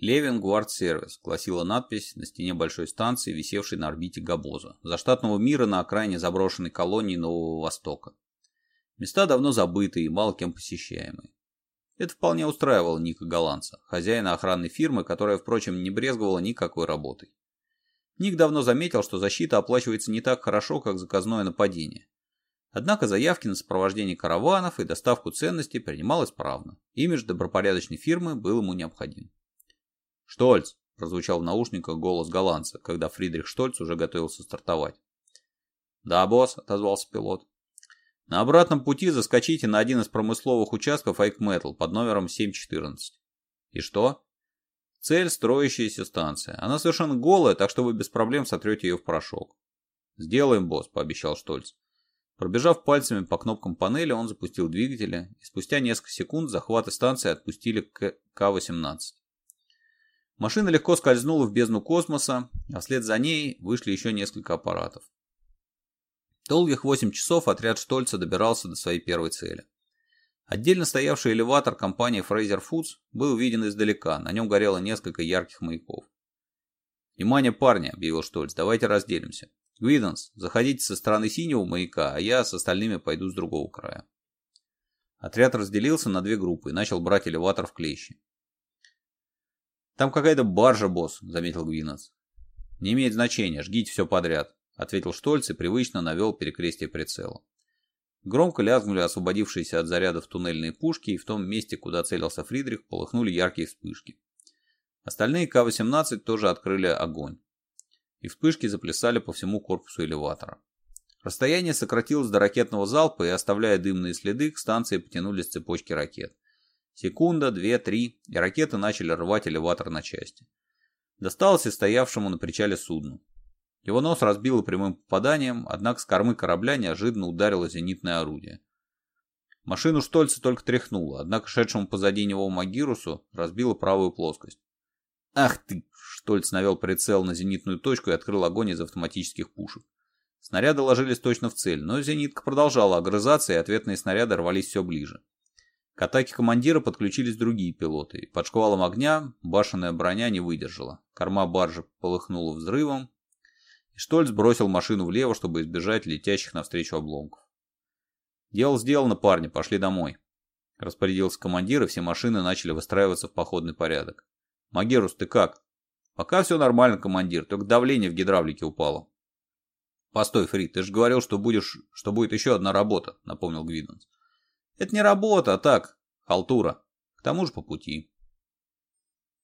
«Левин Гвардсервис», — гласила надпись на стене большой станции, висевшей на орбите Габоза, заштатного мира на окраине заброшенной колонии Нового Востока. Места давно забытые и мало кем посещаемые. Это вполне устраивало Ника Голландца, хозяина охранной фирмы, которая, впрочем, не брезговала никакой работой. Ник давно заметил, что защита оплачивается не так хорошо, как заказное нападение. Однако заявки на сопровождение караванов и доставку ценностей принимал исправно. Имидж добропорядочной фирмы был ему необходим. «Штольц!» – прозвучал в наушниках голос голландца, когда Фридрих Штольц уже готовился стартовать. «Да, босс!» – отозвался пилот. На обратном пути заскочите на один из промысловых участков Айкметал под номером 714. И что? Цель – строящаяся станция. Она совершенно голая, так что вы без проблем сотрете ее в порошок. Сделаем, босс, пообещал Штольц. Пробежав пальцами по кнопкам панели, он запустил двигатели, и спустя несколько секунд захваты станции отпустили к К-18. Машина легко скользнула в бездну космоса, а вслед за ней вышли еще несколько аппаратов. Долгих 8 часов отряд Штольца добирался до своей первой цели. Отдельно стоявший элеватор компании Fraser Foods был виден издалека, на нем горело несколько ярких маяков. «Внимание, парни!» – объявил Штольц. «Давайте разделимся. Гвиденс, заходите со стороны синего маяка, а я с остальными пойду с другого края». Отряд разделился на две группы и начал брать элеватор в клещи. «Там какая-то баржа, босс», — заметил Гвинец. «Не имеет значения, жгите все подряд», — ответил Штольц и привычно навел перекрестие прицела. Громко лязгнули освободившиеся от зарядов туннельные пушки, и в том месте, куда целился Фридрих, полыхнули яркие вспышки. Остальные К-18 тоже открыли огонь. И вспышки заплясали по всему корпусу элеватора. Расстояние сократилось до ракетного залпа, и оставляя дымные следы, к станции потянулись цепочки ракет. Секунда, две, три, и ракеты начали рвать элеватор на части. Досталось и стоявшему на причале судну. Его нос разбило прямым попаданием, однако с кормы корабля неожиданно ударило зенитное орудие. Машину Штольца только тряхнуло, однако шедшему позади него Магирусу разбило правую плоскость. «Ах ты!» — Штольц навел прицел на зенитную точку и открыл огонь из автоматических пушек. Снаряды ложились точно в цель, но зенитка продолжала огрызаться, и ответные снаряды рвались все ближе. К атаке командира подключились другие пилоты. Под шквалом огня башенная броня не выдержала. Корма баржи полыхнула взрывом, и Штольц бросил машину влево, чтобы избежать летящих навстречу обломков. «Дело сделано, парни, пошли домой», – распорядился командир, и все машины начали выстраиваться в походный порядок. «Магерус, ты как?» «Пока все нормально, командир, только давление в гидравлике упало». «Постой, Фрид, ты же говорил, что, будешь, что будет еще одна работа», – напомнил Гвиденс. Это не работа, а так, халтура. К тому же по пути.